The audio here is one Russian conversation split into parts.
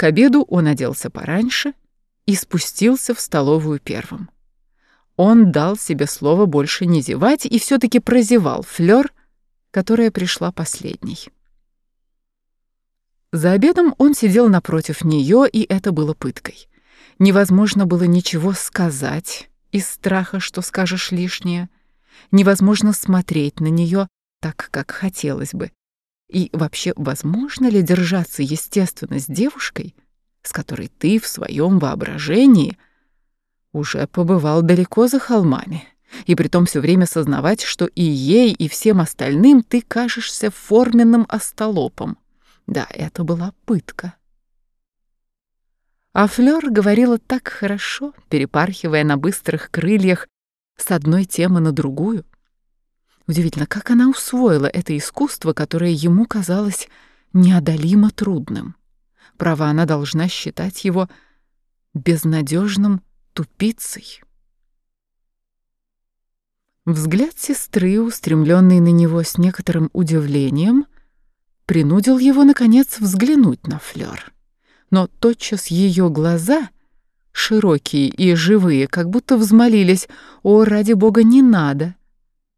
К обеду он оделся пораньше и спустился в столовую первым. Он дал себе слово больше не зевать и все таки прозевал Флёр, которая пришла последней. За обедом он сидел напротив нее, и это было пыткой. Невозможно было ничего сказать из страха, что скажешь лишнее. Невозможно смотреть на нее так, как хотелось бы. И вообще, возможно ли держаться естественно с девушкой, с которой ты в своем воображении уже побывал далеко за холмами, и притом все время сознавать, что и ей, и всем остальным ты кажешься форменным остолопом? Да, это была пытка. А Флёр говорила так хорошо, перепархивая на быстрых крыльях с одной темы на другую. Удивительно, как она усвоила это искусство, которое ему казалось неодолимо трудным. Право, она должна считать его безнадежным тупицей. Взгляд сестры, устремленный на него с некоторым удивлением, принудил его, наконец, взглянуть на Флёр. Но тотчас ее глаза, широкие и живые, как будто взмолились «О, ради бога, не надо!»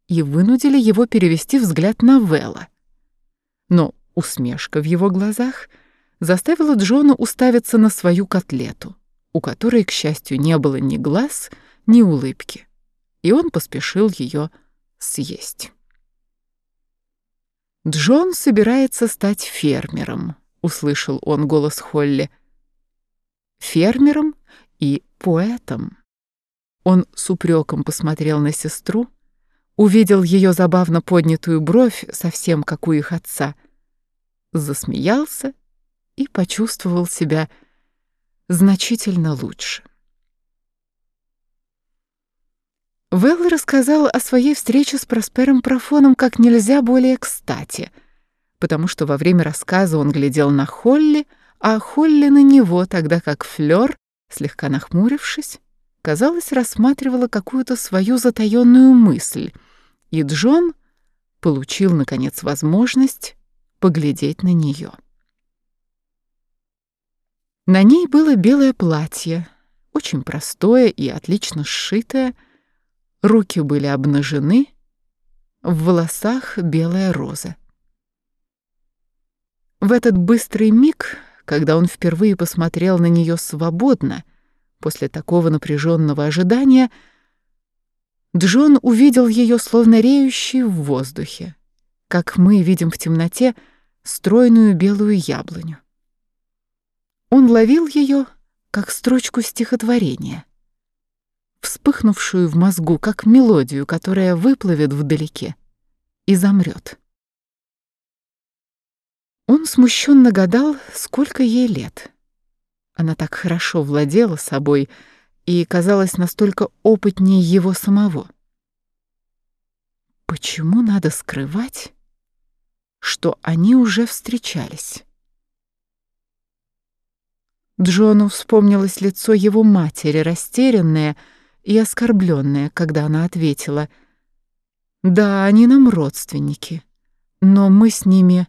И вынудили его перевести взгляд на Вэлла. Но усмешка в его глазах заставила Джона уставиться на свою котлету, у которой, к счастью, не было ни глаз, ни улыбки, и он поспешил ее съесть. «Джон собирается стать фермером», — услышал он голос Холли. «Фермером и поэтом». Он с упреком посмотрел на сестру, увидел ее забавно поднятую бровь, совсем как у их отца, засмеялся и почувствовал себя значительно лучше. Вэлл рассказал о своей встрече с Проспером Профоном как нельзя более кстати, потому что во время рассказа он глядел на Холли, а Холли на него, тогда как Флёр, слегка нахмурившись, казалось, рассматривала какую-то свою затаённую мысль, и Джон получил, наконец, возможность поглядеть на неё. На ней было белое платье, очень простое и отлично сшитое, Руки были обнажены, в волосах белая роза. В этот быстрый миг, когда он впервые посмотрел на нее свободно, после такого напряженного ожидания, Джон увидел ее словно реющей в воздухе, как мы видим в темноте стройную белую яблоню. Он ловил ее, как строчку стихотворения — вспыхнувшую в мозгу, как мелодию, которая выплывет вдалеке и замрет. Он смущенно гадал, сколько ей лет. Она так хорошо владела собой и казалась настолько опытнее его самого. Почему надо скрывать, что они уже встречались? Джону вспомнилось лицо его матери, растерянное, и оскорбленная, когда она ответила, «Да, они нам родственники, но мы с ними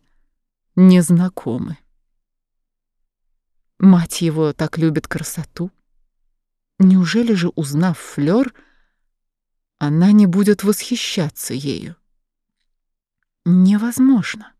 не знакомы». Мать его так любит красоту. Неужели же, узнав Флёр, она не будет восхищаться ею? Невозможно.